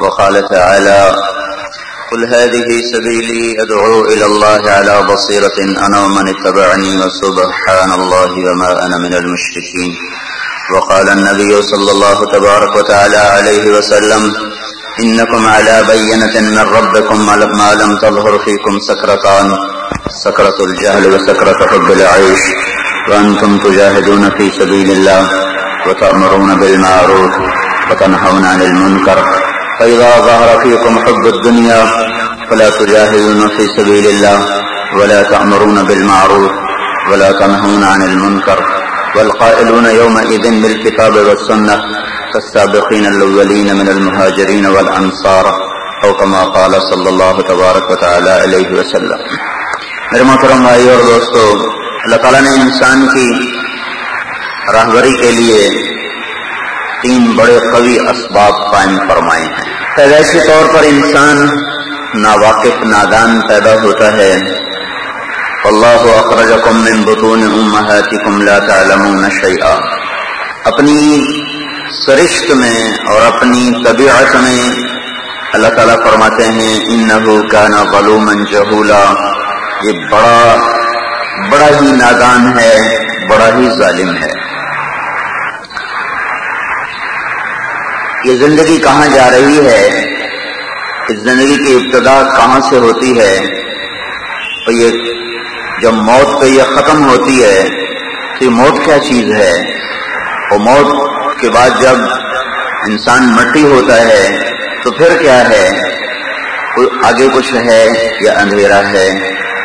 وقال تعالى قل هذه سبيلي أدعو إلى الله على بصيرة أنا ومن اتبعني وسبحان الله وما أنا من المشركين وقال النبي صلى الله تبارك وتعالى عليه وسلم إنكم على بينة من ربكم ما لم تظهر فيكم سكرتان سكرة الجهل وسكرة حب العيش وأنتم تجاهدون في سبيل الله وتأمرون بالمعروف وتنهون عن المنكر فإذا ظهر فيكم حب الدنيا فلا تجاهدون في سبيل الله ولا تأمرون بالمعروف ولا تنهون عن المنكر والقائلون يومئذ بالكتاب والسنة فالسابقين الأولين من المهاجرين والأنصار أو كما قال صلى الله تبارك وتعالى عليه وسلم. میرے محترم بھائی اور دوستو، اللہ تعالیٰ نے انسان کی راہبری کے لیے تین بڑے قوی اسباب قائم فرمائے ہیں۔ پیدائشی طور پر انسان ناواقف نادان پیدا ہوتا ہے۔ اللہ اخرجکم من بطون امہاتکم لا تعلمون شیئا۔ اپنی سرشت میں اور اپنی طبیعت میں اللہ تعالیٰ فرماتے ہیں، انہو کانا ظلوما جہولا۔ یہ بڑا بڑا ہی نادان ہے، بڑا ہی ظالم ہے۔ یہ زندگی کہاں جا رہی ہے؟ اس زندگی کی ابتدا کہاں سے ہوتی ہے؟ اور یہ جب موت پہ یہ ختم ہوتی ہے تو یہ موت کیا چیز ہے؟ اور موت کے بعد جب انسان مٹی ہوتا ہے تو پھر کیا ہے؟ کوئی آگے کچھ ہے یا اندھیرا ہے؟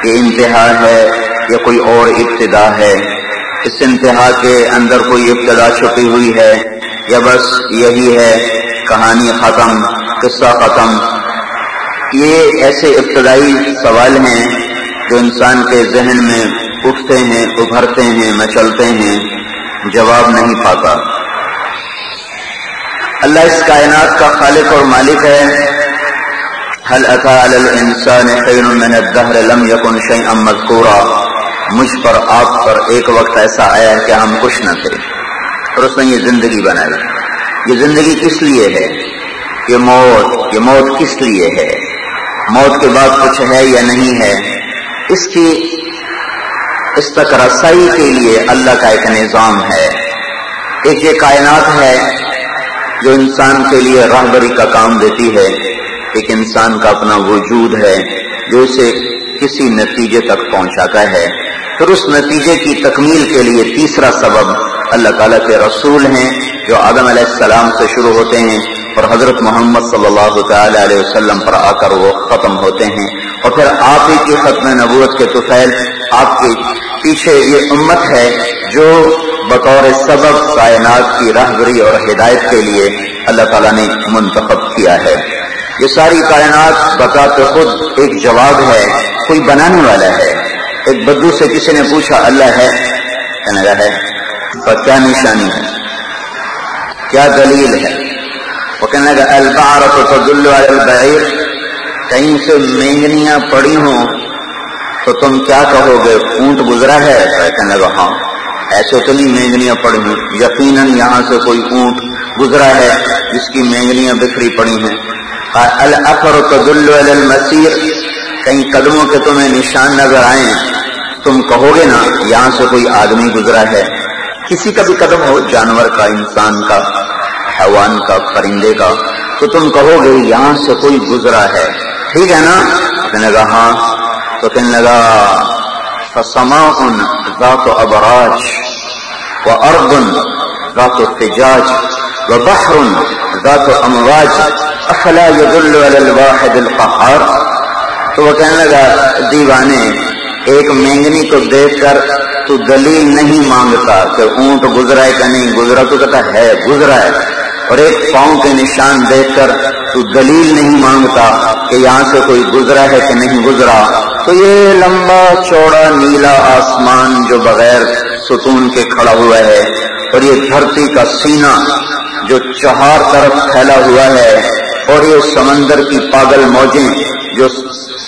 یہ انتہا ہے یا کوئی اور ابتدا ہے؟ اس انتہا کے اندر کوئی ابتدا چھپی ہوئی ہے؟ یا بس یہی ہے کہانی ختم، قصہ ختم۔ یہ ایسے ابتدائی سوال ہیں جو انسان کے ذہن میں اٹھتے ہیں، ابھرتے ہیں مچلتے ہیں، جواب نہیں پاتا۔ اللہ اس کائنات کا خالق اور مالک ہے۔ حل الانسان من الدهر لم يكن شيئا مذكورا مجھ پر، آپ پر ایک وقت ایسا آیا ہے کہ ہم کچھ نہ تھے اور اس نے یہ زندگی بنائی۔ یہ زندگی کس لیے ہے؟ یہ موت یہ موت کس لیے ہے؟ موت کے بعد کچھ ہے یا نہیں ہے؟ اس کی، اس تک رسائی کے لیے اللہ کا ایک نظام ہے۔ ایک یہ کائنات ہے جو انسان کے لیے راہبری کا کام دیتی ہے۔ ایک انسان کا اپنا وجود ہے جو اسے کسی نتیجے تک پہنچاتا ہے۔ پھر اس نتیجے کی تکمیل کے لیے تیسرا سبب اللہ تعالیٰ کے رسول ہیں جو آدم علیہ السلام سے شروع ہوتے ہیں اور حضرت محمد صلی اللہ تعالی علیہ وسلم پر آ کر وہ ختم ہوتے ہیں اور پھر آپ ہی کی ختم نبوت کے توفیل آپ کے پیچھے یہ امت ہے جو بطور سبب کائنات کی رہبری اور ہدایت کے لیے اللہ تعالیٰ نے منتخب کیا ہے۔ یہ ساری کائنات بطور خود ایک جواب ہے، کوئی بنانے والا ہے۔ ایک بدو سے کسی نے پوچھا، اللہ ہے؟ کہنے لگا ہے اور کیا نشانی ہے؟ کیا دلیل ہے؟ وہ کہنے لگا البار تدل البعیر، کہیں سے مینگنیاں پڑی ہوں تو تم کیا کہو گے؟ اونٹ گزرا ہے؟ کہنے لگا ہاں ایسے تو نہیں مینگنیاں پڑی ہوں۔ یقیناً یہاں سے کوئی اونٹ گزرا ہے، جس کی مینگنیاں بکھری پڑی ہیں۔ الفر تدل المسیر، کہیں قدموں کے تمہیں نشان نظر آئیں۔ تم کہو گے نا، یہاں سے کوئی آدمی گزرا ہے۔ کسی کا بھی قدم ہو، جانور کا، انسان کا، حیوان کا، پرندے کا، تو تم کہو گے یہاں سے کوئی گزرا ہے۔ ٹھیک ہے نا؟ کہنے لگا ہاں۔ تو کہنے لگا فسما ان ذات ابراج و اردن ذات فجاج و بحر ذات امواج افلا يدل على الواحد القهار تو وہ کہنے لگا، دیوانے، ایک مینگنی کو دیکھ کر تو دلیل نہیں مانگتا کہ اونٹ گزرا ہے کہ نہیں، گزرا تو کہتا ہے، گزرا ہے۔ اور ایک پاؤں کے نشان دیکھ کر تو دلیل نہیں مانگتا کہ یہاں سے کوئی گزرا ہے کہ نہیں گزرا۔ تو یہ لمبا چوڑا نیلا آسمان جو بغیر ستون کے کھڑا ہوا ہے، اور یہ دھرتی کا سینہ جو چہار طرف پھیلا ہوا ہے، اور یہ سمندر کی پاگل موجیں جو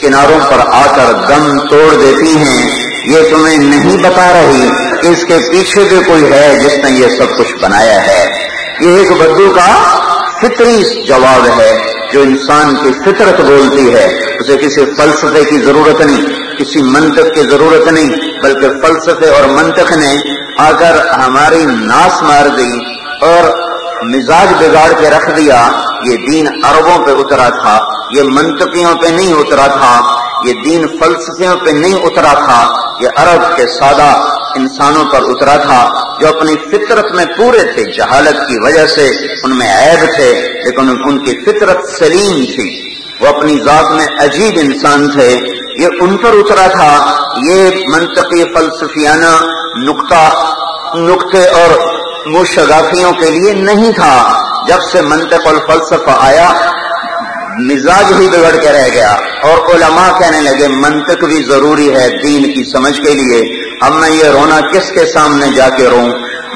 کناروں پر آ کر دم توڑ دیتی ہیں۔ یہ تمہیں نہیں بتا رہی۔ کہ اس کے پیچھے بھی کوئی ہے جس نے یہ سب کچھ بنایا ہے، یہ ایک بدو کا فطری جواب ہے۔ جو انسان کی فطرت بولتی ہے، اسے کسی فلسفے کی ضرورت نہیں، کسی منطق کی ضرورت نہیں، بلکہ فلسفے اور منطق نے آ کر ہماری ناس مار دی اور مزاج بگاڑ کے رکھ دیا۔ یہ دین عربوں پہ اترا تھا، یہ منطقیوں پہ نہیں اترا تھا، یہ دین فلسفیوں پہ نہیں اترا تھا، یہ عرب کے سادہ انسانوں پر اترا تھا، جو اپنی فطرت میں پورے تھے، جہالت کی وجہ سے ان میں عیب تھے، لیکن ان کی فطرت سلیم تھی۔ وہ اپنی ذات میں عجیب انسان تھے۔ یہ ان پر اترا تھا، یہ منطقی فلسفیانہ نقطہ، نقطے اور مشغافیوں کے لیے نہیں تھا۔ جب سے منطق الفلسفہ آیا، مزاج ہی بگڑ کے رہ گیا اور علماء کہنے لگے، منطق بھی ضروری ہے دین کی سمجھ کے لیے۔ اب میں یہ رونا کس کے سامنے جا کے رو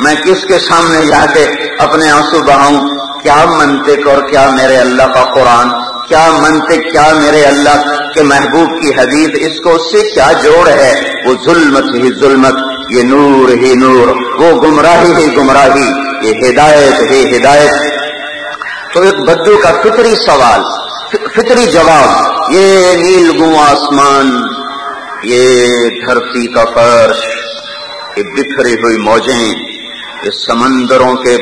میں کس کے سامنے جا کے اپنے آنسو بہاؤں؟ کیا منطق اور کیا میرے اللہ کا قرآن؟ کیا منطق، کیا میرے اللہ کے محبوب کی حدیث؟ اس کو اس سے کیا جوڑ ہے؟ وہ ظلمت ہی ظلمت، یہ نور ہی نور، وہ گمراہی ہی گمراہی، یہ ہدایت ہی ہدایت۔ تو ایک بدو کا فطری سوال فطری جواب، یہ نیل گو آسمان، یہ دھرتی کا فرش، یہ بکھری ہوئی موجیں، یہ سمندروں کے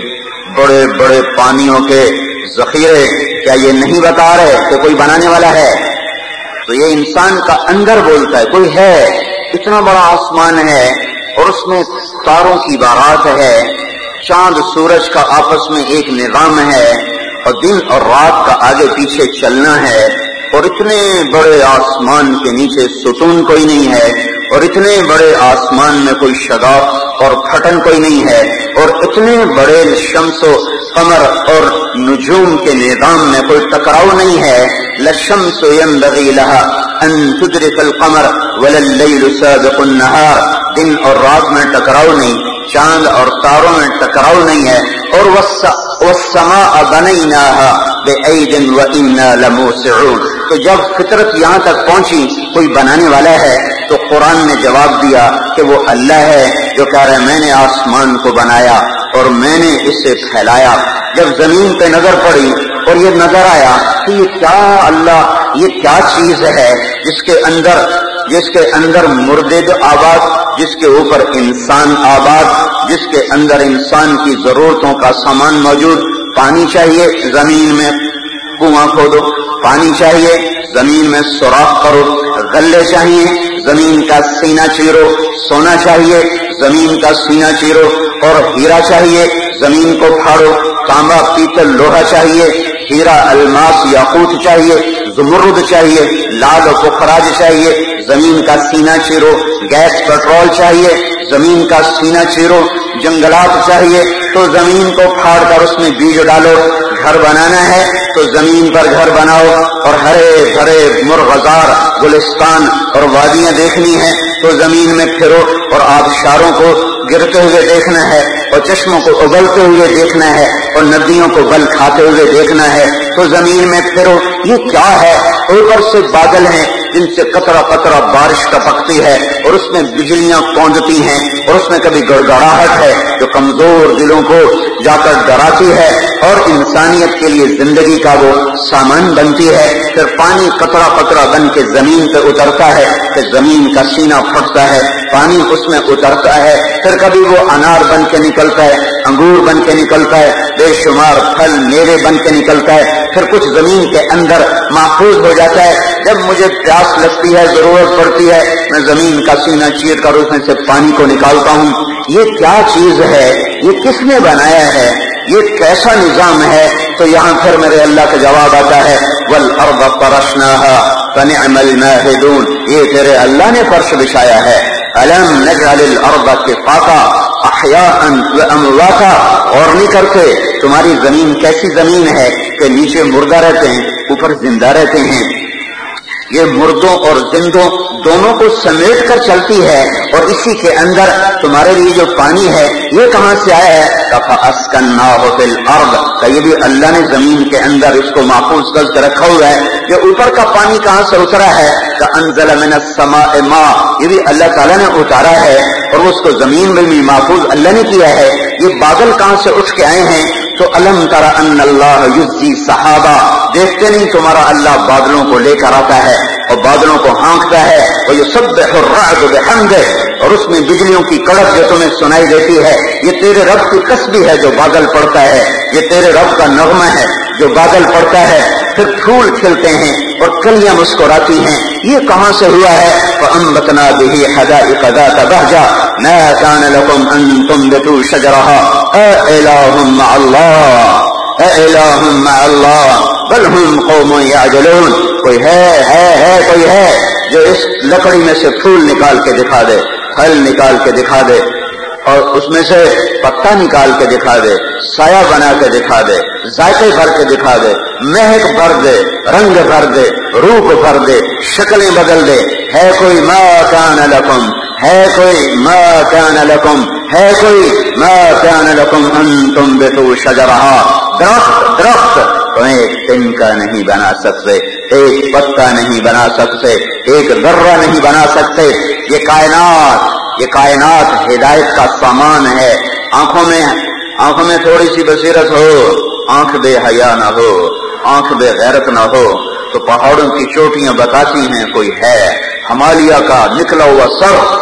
بڑے بڑے پانیوں کے ذخیرے، کیا یہ نہیں بتا رہے کہ کوئی بنانے والا ہے؟ تو یہ انسان کا اندر بولتا ہے، کوئی ہے؟ اتنا بڑا آسمان ہے اور اس میں تاروں کی بارات ہے، چاند سورج کا آپس میں ایک نظام ہے۔ اور دن اور رات کا آگے پیچھے چلنا ہے اور اتنے بڑے آسمان کے نیچے ستون کوئی نہیں ہے اور اتنے بڑے آسمان میں کوئی شگاف اور پھٹن کوئی نہیں ہے اور اتنے بڑے شمس و قمر اور نجوم کے نظام میں کوئی ٹکراؤ نہیں ہے۔ لشم سو لها ان تدرك القمر ولا الليل سابق النهار۔ دن اور رات میں ٹکراؤ نہیں، چاند اور تاروں میں ٹکراؤ نہیں ہے۔ اور والسماء بنيناها بأيد وإنا لموسعون۔ تو جب فطرت یہاں تک پہنچی، کوئی بنانے والا ہے، تو قرآن نے جواب دیا کہ وہ اللہ ہے جو کہہ رہے میں نے آسمان کو بنایا اور میں نے اسے پھیلایا۔ جب زمین پہ نظر پڑی اور یہ نظر آیا کہ یہ کیا اللہ، یہ کیا چیز ہے، جس کے اندر جس کے اندر مردے آباد جس کے اوپر انسان آباد جس کے اندر انسان کی ضرورتوں کا سامان موجود، پانی چاہیے زمین میں، کنواں کھودو، پانی چاہیے زمین میں سوراخ کرو، غلے چاہیے زمین کا سینہ چیرو، سونا چاہیے زمین کا سینہ چیرو، اور ہیرا چاہیے زمین کو پھاڑو، تانبا پیتل لوہا چاہیے، ہیرا الماس یا چاہیے زمرد چاہیے، لال و پخراج چاہیے، زمین کا سینہ چیرو، گیس پیٹرول چاہیے، زمین کا سینہ چیرو، جنگلات چاہیے، تو زمین کو پھاڑ کر اس میں بیج ڈالو، گھر بنانا ہے، تو زمین پر گھر بناؤ، اور ہرے بھرے مرغزار گلستان اور وادیاں دیکھنی ہے تو زمین میں پھرو، اور آبشاروں کو گرتے ہوئے دیکھنا ہے، اور چشموں کو ابلتے ہوئے دیکھنا ہے، اور ندیوں کو بل کھاتے ہوئے دیکھنا ہے تو زمین میں پھرو، یہ کیا ہے؟ اوپر سے بادل ہیں، جن سے قطرہ قطرہ بارش ٹپکتی ہے، اور اس میں بجلیاں پونجتی ہیں، اور اس میں کبھی گڑگڑاہٹ ہے، جو کمزور دلوں کو جا کر ڈراتی ہے، اور انسانیت کے لیے زندگی کا وہ سامان بنتی ہے۔ پھر پانی قطرہ قطرہ بن کے زمین پہ اترتا ہے، پھر زمین کا سینہ پھٹتا ہے، پانی اس میں اترتا ہے۔ پھر کبھی وہ انار بن کے نکلتا ہے، انگور بن کے نکلتا ہے، بے شمار پھل میوے بن کے نکلتا ہے۔ پھر کچھ زمین کے اندر محفوظ ہو جاتا ہے۔ جب مجھے پیاس لگتی ہے، ضرورت پڑتی ہے، میں زمین کا سینہ چیر کر اس میں سے پانی کو نکالتا ہوں۔ یہ کیا چیز ہے؟ یہ کس نے بنایا ہے؟ یہ کیسا نظام ہے؟ تو یہاں پھر میرے اللہ کا جواب آتا ہے ول ارب پرشنا یہ تیرے اللہ نے فرش بچھایا ہے۔ الم نجعل الارض کفاتا احیاء وامواتا اور نہیں کرتے۔ تمہاری زمین کیسی زمین ہے کہ نیچے مردہ رہتے ہیں، اوپر زندہ رہتے ہیں؟ یہ مردوں اور زندوں دونوں کو سمیٹ کر چلتی ہے اور اسی کے اندر تمہارے لیے جو پانی ہے، یہ کہاں سے آیا ہے؟ یہ بھی اللہ نے زمین کے اندر اس کو محفوظ کر کے رکھا ہوا ہے؟ یہ اوپر کا پانی کہاں سے اترا ہے؟ انزل من السماء ماء۔ یہ بھی اللہ تعالیٰ نے اتارا ہے اور اس کو زمین میں بھی محفوظ اللہ نے کیا ہے۔ یہ بادل کہاں سے اٹھ کے آئے ہیں؟ تو الم ترا ان اللہ یوزی صحابہ۔ دیکھتے نہیں تمہارا اللہ بادلوں کو لے کر آتا ہے۔ اور بادلوں کو ہانکتا ہے اور یہ سب بحمد اور اس میں بجلیوں کی کڑک جو تمہیں سنائی دیتی ہے، یہ تیرے رب کی کسبی ہے جو بادل پڑتا ہے۔ یہ تیرے رب کا نغمہ ہے جو بادل پڑتا ہے۔ پھر پھول کھلتے ہیں اور کلیاں مسکراتی ہیں۔ یہ کہاں سے ہوا ہے؟ ام بتنا بھی حدا ادا کا بہجا نیا کان اللہ اللہ بل ہم قوم یعجلون کوئی ہے ہے ہے کوئی ہے جو اس لکڑی میں سے پھول نکال کے دکھا دے، پھل نکال کے دکھا دے اور اس میں سے پتا نکال کے دکھا دے، سایہ بنا کے دکھا دے، ذائقے بھر کے دکھا دے، مہک بھر دے، رنگ بھر دے، روپ بھر دے، شکلیں بدل دے۔ ہے کوئی ما کان لکم، ہے کوئی ما کان لکم، ہے کوئی ما کان لکم، انتم بتو شجرہا۔ درخت درخت۔ ایک تن کا نہیں بنا سکتے، ایک پتا نہیں بنا سکتے، ایک ذرہ نہیں بنا سکتے۔ یہ کائنات یہ کائنات ہدایت کا سامان ہے۔ آنکھوں میں آنکھوں میں تھوڑی سی بصیرت ہو، آنکھ بے حیا نہ ہو، آنکھ بے غیرت نہ ہو۔ تو پہاڑوں کی چوٹیاں بتاتی ہیں، کوئی ہے ہمالیہ کا نکلا ہوا سر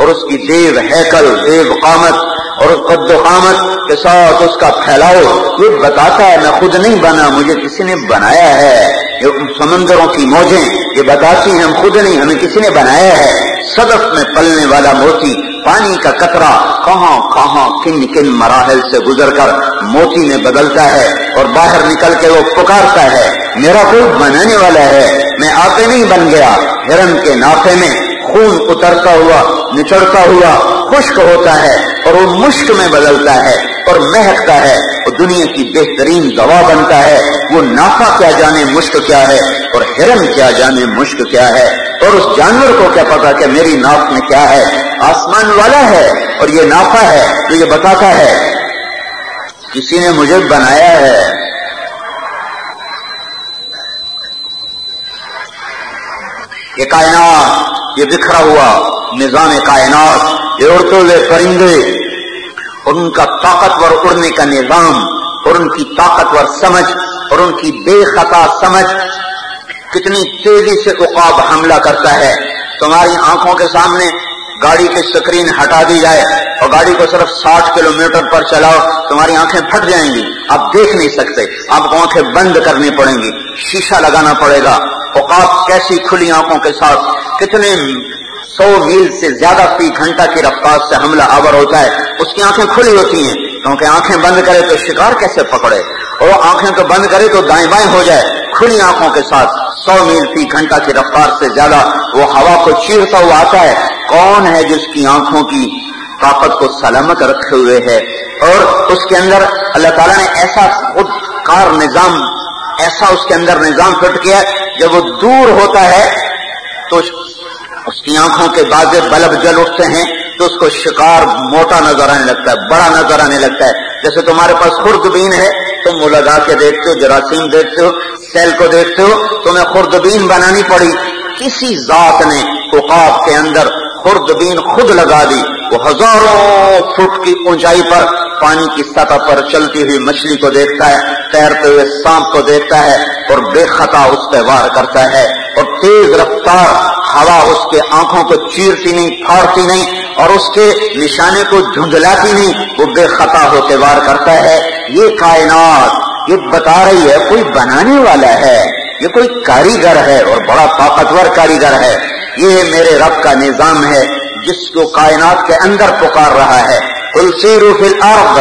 اور اس کی دیو ہیکل دیو قامت اور قد و قامت۔ ساتھ اس کا پھیلاؤ، یہ بتاتا ہے، میں خود نہیں بنا، مجھے کسی نے بنایا ہے۔ یہ سمندروں کی موجیں، یہ بتاتی ہیں، ہم خود نہیں، ہمیں کسی نے بنایا ہے۔ صدف میں پلنے والا موتی، پانی کا کترا کہاں کہاں، کن کن مراحل سے گزر کر موتی میں بدلتا ہے اور باہر نکل کے وہ پکارتا ہے۔ میرا کوئی بنانے والا ہے، میں آتے نہیں بن گیا۔ ہرن کے نافے میں خون اترتا ہوا، نچڑتا ہوا، خشک ہوتا ہے اور وہ مشک میں بدلتا ہے۔ اور مہکتا ہے وہ دنیا کی بہترین دوا بنتا ہے۔ وہ نافا کیا جانے مشک کیا ہے اور ہرن کیا جانے مشک کیا ہے۔ اور اس جانور کو کیا پتا کہ میری ناف میں کیا ہے؟ آسمان والا ہے اور یہ نافا ہے تو یہ بتاتا ہے۔ کسی نے مجھے بنایا ہے۔ یہ کائنات، یہ بکھرا ہوا نظام کائنات، یہ اڑتے ہوئے پرندے اور ان کا طاقتور اڑنے کا نظام، اور ان کی طاقتور سمجھ، اور ان کی بے خطا سمجھ کتنی تیزی سے اقاب حملہ کرتا ہے۔ تمہاری آنکھوں کے سامنے گاڑی کی سکرین ہٹا دی جائے اور گاڑی کو صرف ساٹھ کلو میٹر پر چلاؤ، تمہاری آنکھیں پھٹ جائیں گی۔ آپ دیکھ نہیں سکتے، آپ کو آنکھیں بند کرنی پڑیں گی۔ شیشہ لگانا پڑے گا۔ اوقات کیسی کھلی آنکھوں کے ساتھ، کتنے سو میل سے زیادہ فی گھنٹہ کی رفتار سے حملہ آور ہوتا ہے اس کی آنکھیں کھلی ہوتی ہیں۔ کیونکہ آنکھیں بند کرے تو شکار کیسے پکڑے؟ اور آنکھیں تو بند کرے تو دائیں بائیں ہو جائے۔ کھلی آنکھوں کے ساتھ سو میل فی گھنٹہ کی رفتار سے زیادہ وہ ہوا کو چیرتا ہوا آتا ہے۔ کون ہے جس کی آنکھوں کی طاقت کو سلامت رکھے ہوئے ہے؟ اور اس کے اندر اللہ تعالیٰ نے ایسا خود کار نظام، ایسا اس کے اندر نظام فٹ کیا جب وہ دور ہوتا ہے تو اس کی آنکھوں کے بازے بلب جل اٹھتے ہیں تو اس کو شکار موٹا نظر آنے لگتا ہے، بڑا نظر آنے لگتا ہے۔ جیسے تمہارے پاس خوردبین ہے، تم وہ لگا کے دیکھتے ہو، جراثیم دیکھتے ہو، سیل کو دیکھتے ہو، تمہیں خوردبین بنانی پڑی۔ کسی ذات نے اوقات کے اندر خوردبین خود لگا دی۔ وہ ہزاروں فٹ کی اونچائی پر پانی کی سطح پر چلتی ہوئی مچھلی کو دیکھتا ہے، تیرتے ہوئے سانپ کو دیکھتا ہے اور بے خطا اس پہ وار کرتا ہے اور تیز رفتار ہوا اس کے آنکھوں کو چیرتی نہیں، پھاڑتی نہیں اور اس کے نشانے کو دھندلاتی نہیں، وہ بے خطا ہوتے وار کرتا ہے۔ یہ کائنات، یہ بتا رہی ہے، کوئی بنانے والا ہے۔ یہ کوئی کاریگر ہے اور بڑا طاقتور کاریگر ہے۔ یہ میرے رب کا نظام ہے، جس کو کائنات کے اندر پکار رہا ہے۔ سیرو فی الارض،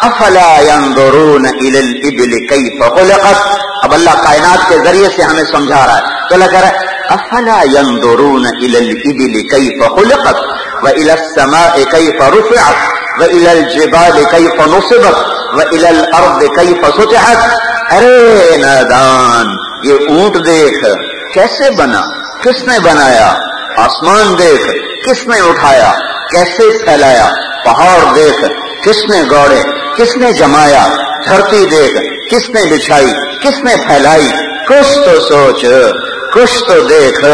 افلا ينظرون الى الابل كيف خلقت؟ اب اللہ کائنات کے ذریعے سے ہمیں سمجھا رہا ہے۔ تو اللہ کہہ رہا ہے افلا ينظرون الى الابل كيف خلقت والى السماء كيف رفعت والى الجبال كيف نصبت والى الارض كيف سطحت؟ ارے نادان، یہ اونٹ دیکھ، کیسے بنا؟ کس نے بنایا؟ آسمان دیکھ، کس نے اٹھایا؟ کیسے پھیلایا؟ پہاڑ دیکھ، کس نے گوڑے کس نے جمایا؟ دھرتی دیکھ، کس نے بچھائی؟ کس نے پھیلائی؟ کچھ تو سوچ۔ کچھ تو دیکھ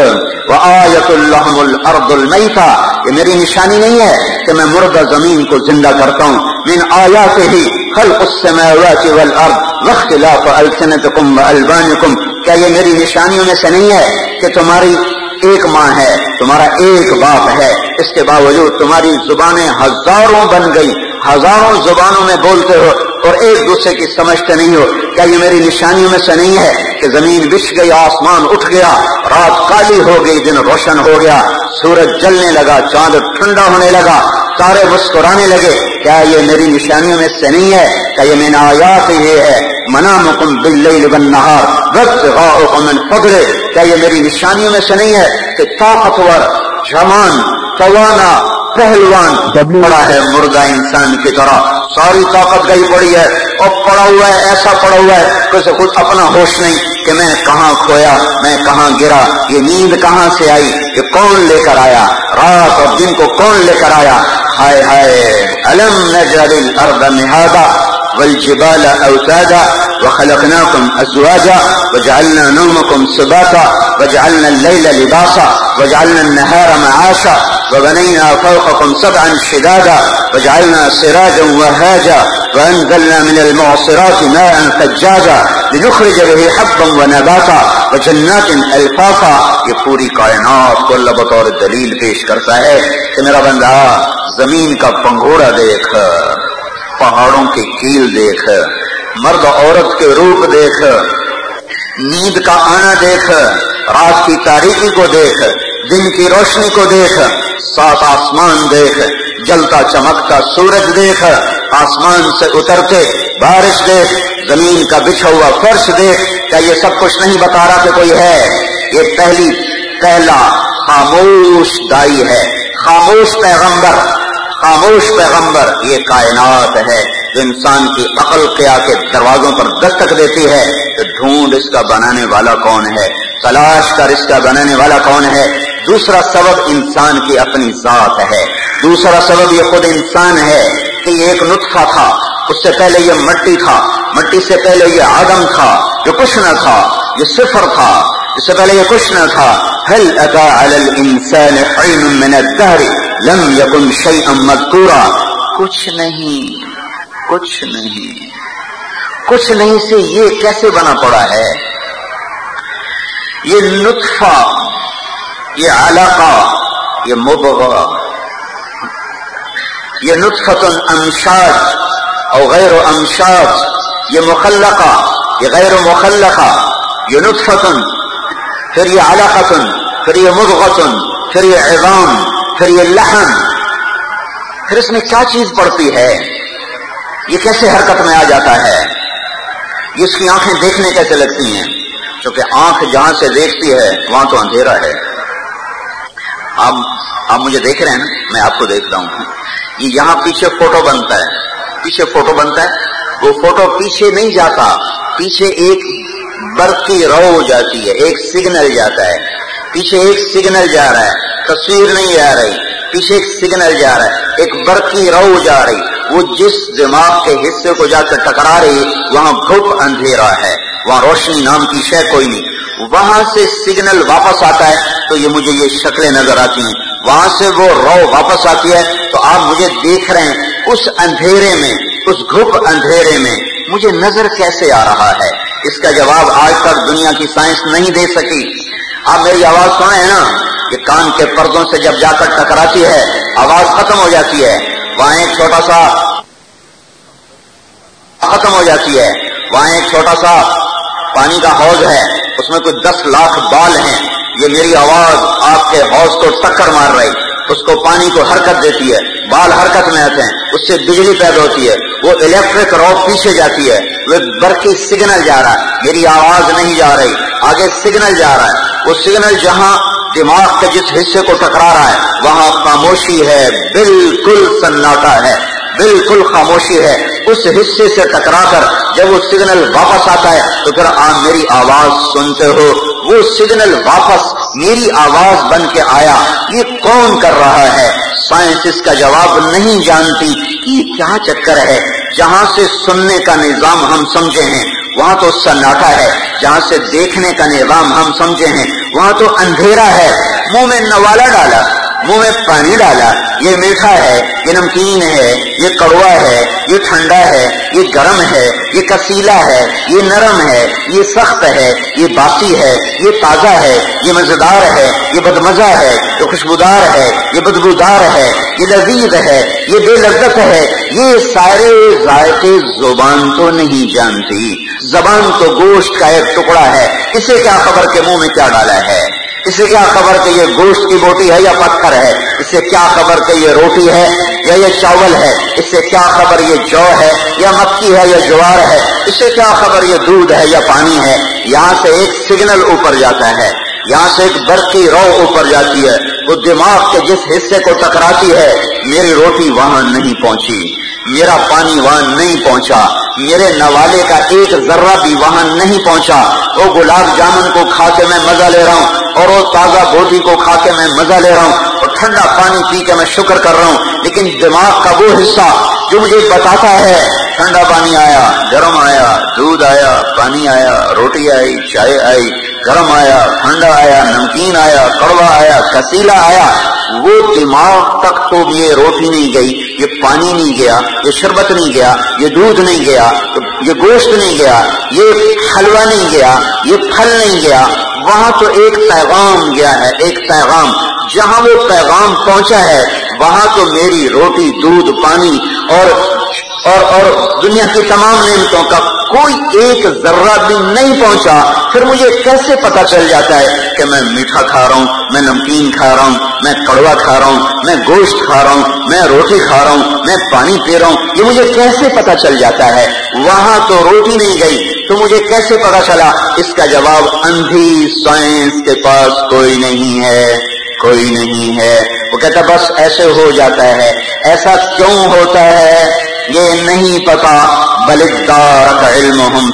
وہ آیت الحم الرد المی تھا یہ میری نشانی نہیں ہے کہ میں مردہ زمین کو زندہ کرتا ہوں۔ من آیا سے ہی خلق السماوات والارض، واختلاف السنتکم والبانکم کیا یہ میری نشانیوں میں سے نہیں ہے کہ تمہاری ایک ماں ہے، تمہارا ایک باپ ہے؟ اس کے باوجود تمہاری زبانیں ہزاروں بن گئی ہزاروں زبانوں میں بولتے ہو اور ایک دوسرے کی سمجھتے نہیں ہو۔ کیا یہ میری نشانیوں میں سے نہیں ہے کہ زمین بچ گئی، آسمان اٹھ گیا، رات کالی ہو گئی، دن روشن ہو گیا، سورج جلنے لگا، چاند ٹھنڈا ہونے لگا، تارے مسکرانے لگے۔ کیا یہ میری نشانیوں میں سے نہیں ہے؟ کیا یہ میرا آیات یہ ہے؟ منا مکم بل نہار وقت من پگڑے کیا یہ میری نشانیوں میں سے نہیں ہے کہ طاقتور جوان توانا پہلوان پڑا ہے مردہ انسان کی طرح۔ ساری طاقت گئی پڑی ہے اور پڑا ہوا ہے ایسا پڑا ہوا ہے کہ اسے خود اپنا ہوش نہیں کہ میں کہاں کھویا میں کہاں گرا یہ نیند کہاں سے آئی؟ یہ کون لے کر آیا؟ رات اور دن کو کون لے کر آیا؟ ہائے ہائے الم نجعل الارض مہادا والجبال اوتادا وخلقناكم ازواجا وجعلنا نومكم سباتا وجعلنا الليل لباسا وجعلنا النهار معاشا وبنينا فوقكم سبعا شدادا وجعلنا سراجا وهاجا وأنزلنا من المعصرات ماء فجاجا لنخرج به حبا ونباتا وجنات الفافا یہ پوری کائنات کو اللہ بطور دلیل پیش کرتا ہے کہ میرا بندہ زمین کا پنگھوڑا دیکھ، پہاڑوں کی کیل دیکھ، مرد عورت کے روپ دیکھ، نیند کا آنا دیکھ، رات کی تاریخی کو دیکھ۔ دن کی روشنی کو دیکھ، سات آسمان دیکھ، جلتا چمکتا سورج دیکھ، آسمان سے اترتے بارش دیکھ، زمین کا بچھا ہوا فرش دیکھ۔ کیا یہ سب کچھ نہیں بتا رہا کہ کوئی ہے؟ یہ پہلی، پہلا خاموش دائی ہے۔ خاموش پیغمبر خاموش پیغمبر، یہ کائنات ہے۔ جو انسان کی عقل کے آ کے دروازوں پر دستک دیتی ہے، تو ڈھونڈ اس کا بنانے والا کون ہے؟ تلاش کر اس کا بنانے والا کون ہے؟ دوسرا سبب انسان کی اپنی ذات ہے۔ دوسرا سبب یہ خود انسان ہے کہ یہ ایک نطفہ تھا۔ اس سے پہلے یہ مٹی تھا۔ مٹی سے پہلے یہ آدم تھا۔ جو کچھ نہ تھا۔ یہ صفر تھا۔ اس سے پہلے یہ کچھ نہ تھا۔ لم مذکورا؟ کچھ نہیں۔ کچھ نہیں۔ کچھ نہیں سے یہ کیسے بنا پڑا ہے؟ یہ نطفہ یہ علاقہ، یہ مبغ یہ نطفت امشاج اور غیر و امشاج، یہ مخلقہ، یہ غیر و مخلقہ۔ یہ نطفتن پھر یہ علاقتن پھر یہ مبغتن پھر یہ عظام، پھر یہ لحم۔ پھر اس میں کیا چیز پڑتی ہے؟ یہ کیسے حرکت میں آ جاتا ہے؟ یہ اس کی آنکھیں دیکھنے کیسے لگتی ہیں؟ کیونکہ آنکھ جہاں سے دیکھتی ہے، وہاں تو اندھیرا ہے۔ آپ آپ مجھے دیکھ رہے ہیں نا، میں آپ کو دیکھ رہا ہوں۔ یہ یہاں پیچھے فوٹو بنتا ہے۔ پیچھے فوٹو بنتا ہے۔ وہ فوٹو پیچھے نہیں جاتا۔ پیچھے ایک برف کی رو جاتی ہے، ایک سگنل جاتا ہے۔ پیچھے ایک سگنل جا رہا ہے۔ تصویر نہیں آ رہی۔ پیچھے ایک سگنل جا رہا ہے۔ ایک برف کی رو جا رہی۔ وہ جس دماغ کے حصے کو جا کر ٹکرا رہی، وہاں گھپ اندھیرا ہے۔ وہاں روشنی نام کی شے کوئی نہیں۔ وہاں سے سگنل واپس آتا ہے تو یہ مجھے یہ شکلیں نظر آتی ہیں۔ وہاں سے وہ رو واپس آتی ہے تو آپ مجھے دیکھ رہے ہیں اس اندھیرے میں، اس گھپ اندھیرے میں۔ مجھے نظر کیسے آ رہا ہے؟ اس کا جواب آج تک دنیا کی سائنس نہیں دے سکی۔ آپ میری آواز سنیں نا۔ یہ کان کے پردوں سے جب جا کر ٹکراتی ہے، آواز ختم ہو جاتی ہے۔ وہاں ایک چھوٹا سا ختم ہو جاتی ہے۔ وہاں ایک چھوٹا سا پانی کا حوض ہے، اس میں کوئی دس لاکھ بال ہیں۔ یہ میری آواز آپ کے حوض کو ٹکر مار رہی، اس کو پانی کو حرکت دیتی ہے۔ بال حرکت میں آتے ہیں، اس سے بجلی پیدا ہوتی ہے، وہ الیکٹرک روڈ پیچھے جاتی ہے۔ وہ برقی سگنل جا رہا ہے۔ میری آواز نہیں جا رہی، آگے سگنل جا رہا ہے۔ وہ سگنل جہاں دماغ کے جس حصے کو ٹکرا رہا ہے، وہاں خاموشی ہے، بالکل سناٹا ہے، بالکل خاموشی ہے۔ اس حصے سے ٹکرا کر جب وہ سگنل واپس آتا ہے تو پھر آپ میری آواز سنتے ہو۔ وہ سگنل واپس میری آواز بن کے آیا۔ یہ کون کر رہا ہے؟ سائنس اس کا جواب نہیں جانتی۔ یہ کیا چکر ہے؟ جہاں سے سننے کا نظام ہم سمجھے ہیں، وہاں تو سناٹا ہے۔ جہاں سے دیکھنے کا نظام ہم سمجھے ہیں، وہاں تو اندھیرا ہے۔ منہ میں نوالا ڈالا۔ منہ میں پانی ڈالا یہ میٹھا ہے یہ نمکین ہے یہ کڑوا ہے یہ ٹھنڈا ہے یہ گرم ہے یہ کسیلا ہے یہ نرم ہے یہ سخت ہے یہ باسی ہے یہ تازہ ہے یہ مزیدار ہے یہ بدمزہ ہے یہ خوشبودار ہے یہ بدبودار ہے یہ لذیذ ہے یہ بے لذت ہے یہ سارے ذائقے زبان تو نہیں جانتی زبان تو گوشت کا ایک ٹکڑا ہے اسے کیا خبر کے منہ میں کیا ڈالا ہے اس سے کیا خبر کہ یہ گوشت کی بوٹی ہے یا پتھر ہے؟ اس سے کیا خبر کہ یہ روٹی ہے یا یہ چاول ہے؟ اس سے کیا خبر یہ جو ہے یا مکی ہے یا جوار ہے؟ اس سے کیا خبر یہ دودھ ہے یا پانی ہے؟ یہاں سے ایک سگنل اوپر جاتا ہے۔ یہاں سے ایک برقی رو اوپر جاتی ہے۔ وہ دماغ کے جس حصے کو ٹکراتی ہے میری روٹی وہاں نہیں پہنچی، میرا پانی وہاں نہیں پہنچا، میرے نوالے کا ایک ذرہ بھی وہاں نہیں پہنچا۔ وہ گلاب جامن کو کھا کے میں مزہ لے رہا ہوں، اور وہ تازہ بوٹی کو کھا کے میں مزہ لے رہا ہوں، اور ٹھنڈا پانی پی کے میں شکر کر رہا ہوں۔ لیکن دماغ کا وہ حصہ جو مجھے بتاتا ہے، ٹھنڈا پانی آیا، گرم آیا، دودھ آیا، پانی آیا، روٹی آئی، چائے آئی، گرم آیا، ٹھنڈا آیا، نمکین آیا، کڑوا آیا، کسیلا آیا۔ وہ دماغ تک تو یہ روٹی نہیں گئی، یہ پانی نہیں گیا، یہ شربت نہیں گیا، یہ دودھ نہیں گیا، یہ گوشت نہیں گیا، یہ حلوہ نہیں گیا، یہ پھل نہیں گیا۔ وہاں تو ایک پیغام گیا ہے، ایک پیغام۔ جہاں وہ پیغام پہنچا ہے، وہاں تو میری روٹی، دودھ، پانی اور اور اور دنیا کی تمام نعمتوں کا کوئی ایک ذرہ بھی نہیں پہنچا، پھر مجھے کیسے پتا چل جاتا ہے کہ میں میٹھا کھا رہا ہوں، میں نمکین کھا رہا ہوں، میں کڑوا کھا رہا ہوں، میں گوشت کھا رہا ہوں، میں روٹی کھا رہا ہوں، میں پانی پی رہا ہوں، یہ مجھے کیسے پتا چل جاتا ہے؟ وہاں تو روٹی نہیں گئی، تو مجھے کیسے پتا چلا؟ اس کا جواب اندھی سائنس کے پاس کوئی نہیں ہے، کوئی نہیں ہے۔ وہ کہتا بس ایسے ہو جاتا ہے، ایسا کیوں ہوتا ہے؟ یہ نہیں پتا، بل دار علم ہم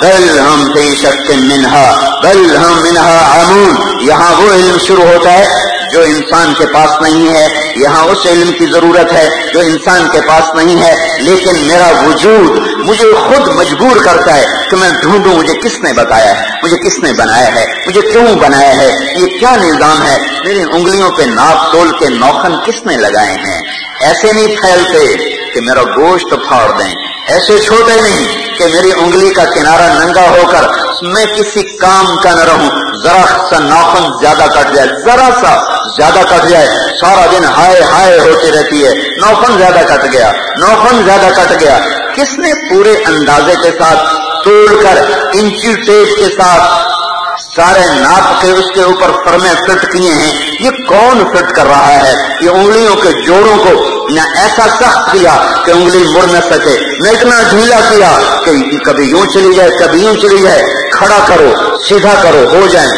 بل ہم فی شک منہا، بل ہم منہا امون یہاں وہ علم شروع ہوتا ہے جو انسان کے پاس نہیں ہے، یہاں اس علم کی ضرورت ہے جو انسان کے پاس نہیں ہے۔ لیکن میرا وجود مجھے خود مجبور کرتا ہے کہ میں ڈھونڈوں مجھے کس نے بتایا ہے، مجھے کس نے بنایا ہے، مجھے کیوں بنایا ہے، یہ کیا نظام ہے؟ میری انگلیوں پہ ناپ تول کے نوخن کس نے لگائے ہیں؟ ایسے نہیں پھیلتے۔ کہ میرا گوشت پھاڑ دیں۔ ایسے چھوٹے نہیں کہ میری انگلی کا کنارہ ننگا ہو کر میں کسی کام کا نہ رہوں۔ ذرا سا ناخن زیادہ کٹ جائے۔ ذرا سا زیادہ کٹ جائے۔ سارا دن ہائے ہائے ہوتی رہتی ہے۔ نوخن زیادہ کٹ گیا۔ نوخن زیادہ کٹ گیا۔ کس نے پورے اندازے کے ساتھ توڑ کر انچی ٹیپ کے ساتھ سارے ناپ کے اس کے اوپر فرمے فٹ کیے ہیں؟ یہ کون فٹ کر رہا ہے؟ یہ انگلیوں کے جوڑوں کو نہ ایسا سخت کیا کہ انگلی مڑ نہ سکے، نہ اتنا ڈھیلا کیا کہ کبھی یوں چلی جائے، کبھی یوں چلی جائے، کھڑا کرو، سیدھا کرو، ہو جائیں،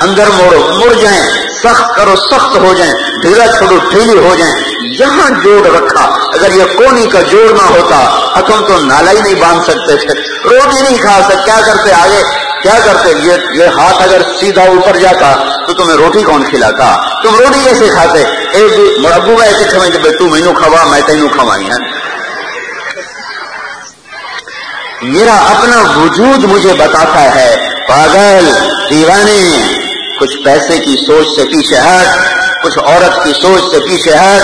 اندر موڑو، مڑ جائیں، سخت کرو، سخت ہو جائیں، ڈھیلا چھوڑو، ڈھیلی ہو جائیں، یہاں جوڑ رکھا۔ اگر یہ کونی کا جوڑ نہ ہوتا تم تو نالا ہی نہیں باندھ سکتے تھے، روٹی نہیں کھا سکتے، کیا کرتے آگے؟ کیا کرتے یہ یہ ہاتھ اگر سیدھا اوپر جاتا تو تمہیں روٹی کون کھلاتا؟ تم روٹی کیسے کھاتے؟ ایک مربو میں ایسے کھوائیں کہ تو مینو کھوا، میں تینوں کھوائی ہے میرا اپنا وجود مجھے بتاتا ہے، پاگل، دیوانے، کچھ پیسے کی سوچ سے پیچھے ہٹ، کچھ عورت کی سوچ سے پیچھے ہٹ۔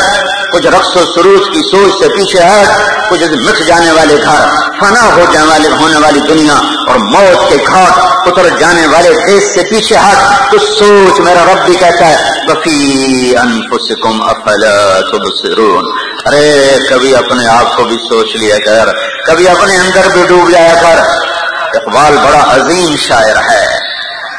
کچھ رقص و سروج کی سوچ سے پیچھے ہٹ کچھ مٹ جانے والے گھر، فنا ہو جانے والے، ہونے والی دنیا اور موت کے گھاٹ اتر جانے والے دیش سے پیچھے ہٹ کچھ سوچ میرا رب بھی کہتا ہے بفی انفسکم افلا تبصرون۔ ارے، کبھی اپنے آپ کو بھی سوچ لیا کر، کبھی اپنے اندر بھی ڈوب جایا کر۔ اقبال بڑا عظیم شاعر ہے،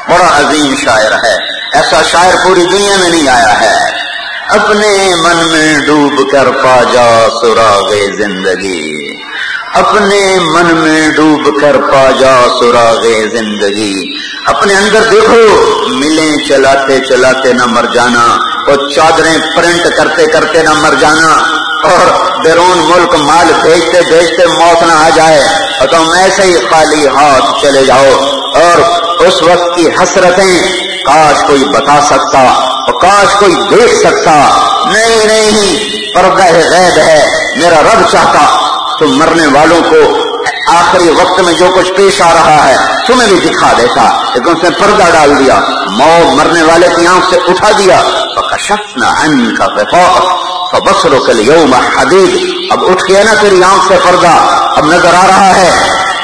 بڑا عظیم شاعر ہے۔ ایسا شاعر پوری دنیا میں نہیں آیا ہے۔ اپنے من میں ڈوب کر پا جا سراغ زندگی۔ اپنے من میں ڈوب کر پا جا سراغ زندگی۔ اپنے اندر دیکھو، ملیں چلاتے چلاتے نہ مر جانا اور چادریں پرنٹ کرتے کرتے نہ مر جانا۔ اور بیرون ملک مال بھیجتے بھیجتے موت نہ آ جائے۔ اور تم ایسے ہی خالی ہاتھ چلے جاؤ۔ اور اس وقت کی حسرتیں کاش کوئی بتا سکتا اور کاش کوئی دیکھ سکتا۔ نہیں نہیں پردہ غیب ہے، میرا رب چاہتا۔ تو مرنے والوں کو آخری وقت میں جو کچھ پیش آ رہا ہے، تمہیں بھی دکھا دیتا۔ لیکن اس نے پردہ ڈال دیا۔ موت مرنے والے کی آنکھ سے اٹھا دیا۔ فکشفنا عنك غطاءك فبصرك اليوم اب اٹھ گیا نا تیری آنکھ سے پردہ. اب نظر آ رہا ہے.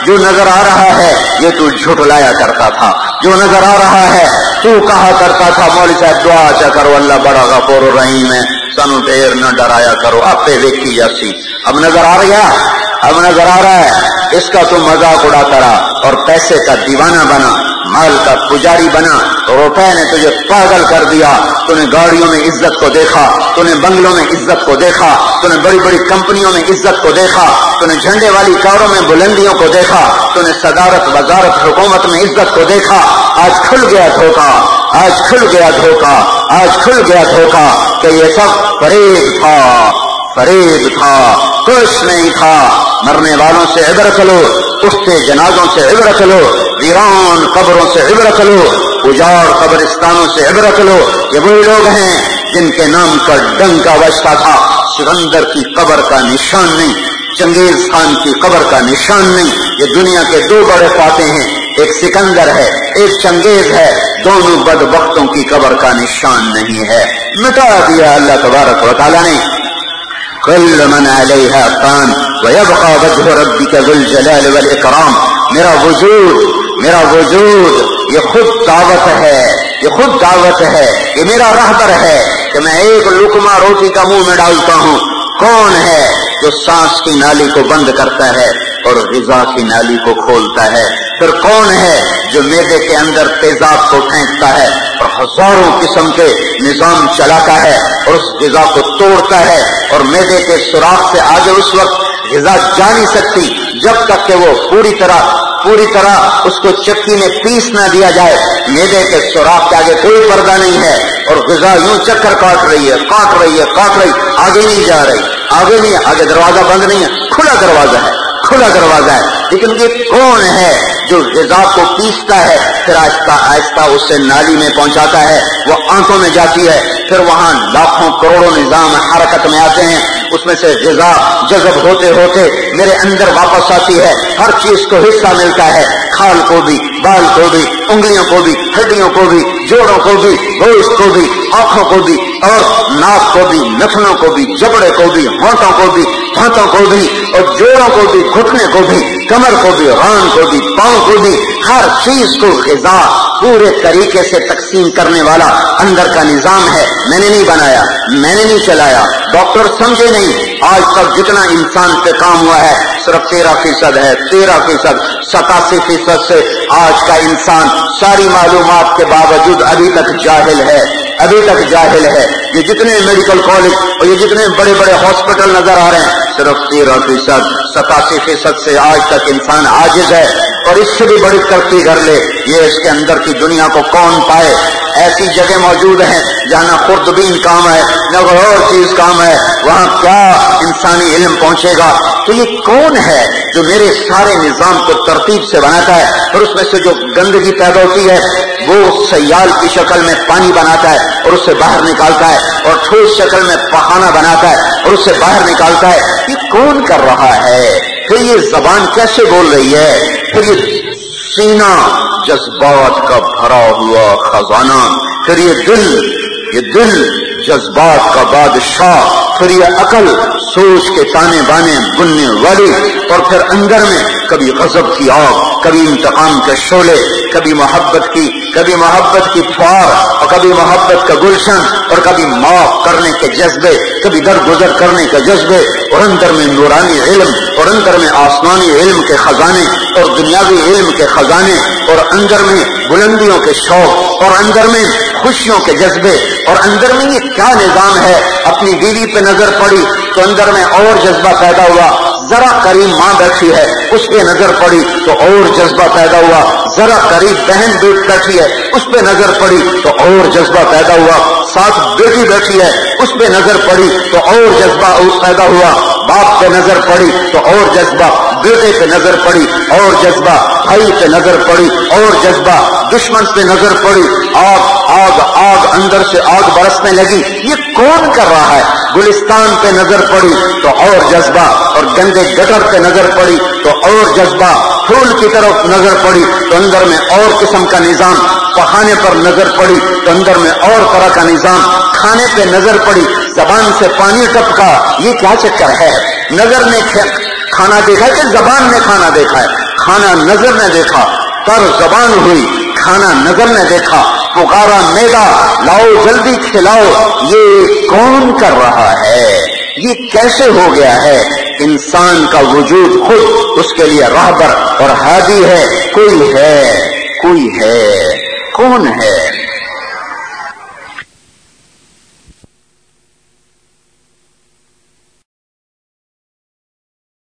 جو نظر آ رہا ہے، یہ تو جھوٹ لایا کرتا تھا. جو نظر آ رہا ہے، تو کہا کرتا تھا، مولوی صاحب دعا چا کرو، اللہ بڑا غفور الرحیم ہے. سنو دیر نہ ڈرایا کرو آپ پہ دیکھی جاسی اب نظر آ رہا اب نظر آ رہا ہے. اس کا تو مذاق اڑاتا رہا اور پیسے کا دیوانہ بنا. مال کا پجاری بنا، روپے نے تجھے پاگل کر دیا تو نے گاڑیوں میں عزت کو دیکھا تو نے بنگلوں میں عزت کو دیکھا تو نے بڑی بڑی کمپنیوں میں عزت کو دیکھا تو نے جھنڈے والی کاروں میں بلندیوں کو دیکھا تو نے صدارت وزارت حکومت میں عزت کو دیکھا، آج کھل گیا دھوکا، آج کھل گیا دھوکا، آج کھل گیا دھوکا کہ یہ سب فریب تھا فریب تھا کچھ نہیں تھا، مرنے والوں سے عبرت لو اٹھتے جنازوں سے عبرت لو ویران قبروں سے عبرت لو، اجاڑ قبرستانوں سے عبرت لو۔ یہ وہی لوگ ہیں جن کے نام کا ڈنگ کا وجتا تھا۔ سکندر کی قبر کا نشان نہیں، چنگیز خان کی قبر کا نشان نہیں۔ یہ دنیا کے دو بڑے پاتے ہیں۔ ایک سکندر ہے، ایک چنگیز ہے۔ دونوں بد وقتوں کی قبر کا نشان نہیں ہے۔ مٹا دیا اللہ تبارک و تعالیٰ نے۔ كل من عليها فان ويبقى وجه ربك ذو الجلال والإكرام میرا وجود میرا وجود، یہ خود دعوت ہے، یہ خود دعوت ہے، یہ میرا رہبر ہے کہ میں ایک لکما روٹی کا منہ میں ڈالتا ہوں۔ کون ہے جو سانس کی نالی کو بند کرتا ہے اور غذا کی نالی کو کھولتا ہے؟ پھر کون ہے جو میدے کے اندر تیزاب کو پھینکتا ہے اور ہزاروں قسم کے نظام چلاتا ہے اور اس غذا کو توڑتا ہے اور میدے کے سوراخ سے آگے اس وقت غذا جا نہیں سکتی، جب تک کہ وہ پوری طرح پوری طرح اس کو چکی میں پیس نہ دیا جائے۔ میدے کے سوراخ کے آگے کوئی پردہ نہیں ہے۔ اور غذا یوں چکر کاٹ رہی ہے، کاٹ رہی ہے، کاٹ رہی۔ آگے نہیں جا رہی۔ آگے نہیں آگے دروازہ بند نہیں ہے۔ کھلا دروازہ ہے، کھلا دروازہ ہے۔ لیکن یہ کون ہے؟ جو غذا کو پیستا ہے، پھر آہستہ آہستہ اس سے نالی میں پہنچاتا ہے، وہ آنکھوں میں جاتی ہے، پھر وہاں لاکھوں کروڑوں نظام حرکت میں آتے ہیں۔ اس میں سے غذا جذب ہوتے ہوتے میرے اندر واپس آتی ہے، ہر چیز کو حصہ ملتا ہے۔ کھال کو بھی بال کو بھی انگلیوں کو بھی ہڈیوں کو بھی جوڑوں کو بھی گوشت کو بھی آنکھوں کو بھی اور ناک کو بھی نفنوں کو بھی جبڑے کو بھی ہونٹوں کو بھی ہاتھوں کو بھی اور جوڑوں کو بھی گھٹنے کو بھی کمر کو بھی ران کو بھی پاؤں کو بھی ہر چیز کو غذا پورے طریقے سے تقسیم کرنے والا اندر کا نظام ہے میں نے نہیں بنایا میں نے نہیں چلایا ڈاکٹر سمجھے نہیں آج تک جتنا انسان پہ کام ہوا ہے، صرف تیرہ فیصد ہے، تیرہ فیصد، ستاسی فیصد سے آج کا انسان ساری معلومات کے باوجود ابھی تک جاہل ہے، ابھی تک جاہل ہے۔ یہ جتنے میڈیکل کالج اور یہ جتنے بڑے بڑے ہاسپٹل نظر آ رہے ہیں، صرف تیرہ فیصد ستاسی فیصد سے آج تک انسان عاجز ہے اور اس سے بھی بڑی ترقی کر لے، یہ اس کے اندر کی دنیا کو کون پائے؟ ایسی جگہ موجود ہیں جہاں نہ خوردبین کام ہے، نہ کوئی اور چیز کام ہے، وہاں کیا انسانی علم پہنچے گا؟ تو یہ کون ہے جو میرے سارے نظام کو ترتیب سے بناتا ہے اور اس میں سے جو گندگی پیدا ہوتی ہے، وہ سیال کی شکل میں پانی بناتا ہے اور اس سے باہر نکالتا ہے؟ اور ٹھوس شکل میں پہانا بناتا ہے اور اس سے باہر نکالتا ہے۔ یہ کون کر رہا ہے؟ پھر یہ زبان کیسے بول رہی ہے؟ پھر یہ سینا جذبات کا بھرا ہوا خزانہ، پھر یہ دل یہ دل جذبات کا بادشاہ، پھر یہ عقل سوچ کے تانے بانے بننے والی اور پھر اندر میں کبھی غضب کی آگ، کبھی انتقام کے شعلے، کبھی محبت کی، کبھی محبت کی فوار اور کبھی محبت کا گلشن اور کبھی معاف کرنے کے جذبے، کبھی در گزر کرنے کے جذبے اور اندر میں نورانی علم اور اندر میں آسمانی علم کے خزانے اور دنیاوی علم کے خزانے اور اندر میں بلندیوں کے شوق اور اندر میں خوشیوں کے جذبے اور اندر میں یہ کیا نظام ہے؟ اپنی بیوی پہ نظر پڑی تو اندر میں اور جذبہ پیدا ہوا۔ ذرا قریب ماں بیٹھی ہے، اس پہ نظر پڑی تو اور جذبہ پیدا ہوا۔ ذرا قریب بہن بیٹھی ہے، اس پہ نظر پڑی تو اور جذبہ پیدا ہوا۔ ساتھ بیٹی بیٹھی ہے، اس پہ نظر پڑی تو اور جذبہ پیدا ہوا۔ باپ پہ نظر پڑی تو اور جذبہ، بیٹے پہ نظر پڑی اور جذبہ، بھائی پہ نظر پڑی اور جذبہ، دشمن پہ نظر پڑی۔ آگ آگ آگ اندر سے آگ برسنے لگی۔ یہ کون کر رہا ہے؟ گلستان پہ نظر پڑی تو اور جذبہ، اور گندے گٹر پہ نظر پڑی تو اور جذبہ۔ پھول کی طرف نظر پڑی تو اندر میں اور قسم کا نظام۔ پہانے پر نظر پڑی تو اندر میں اور طرح کا نظام۔ کھانے پہ نظر پڑی، زبان سے پانی ٹپکا۔ یہ کیا چکر ہے؟ نظر نے کھانا دیکھا کہ زبان نے کھانا دیکھا ہے؟ کھانا نظر نے دیکھا۔ تر زبان ہوئی، کھانا نظر نے دیکھا۔ پکارا میدا لاؤ، جلدی کھلاؤ، یہ کون کر رہا ہے؟ یہ کیسے ہو گیا ہے؟ انسان کا وجود خود اس کے لیے راہبر اور ہادی ہے۔ کوئی ہے کوئی ہے، کون ہے؟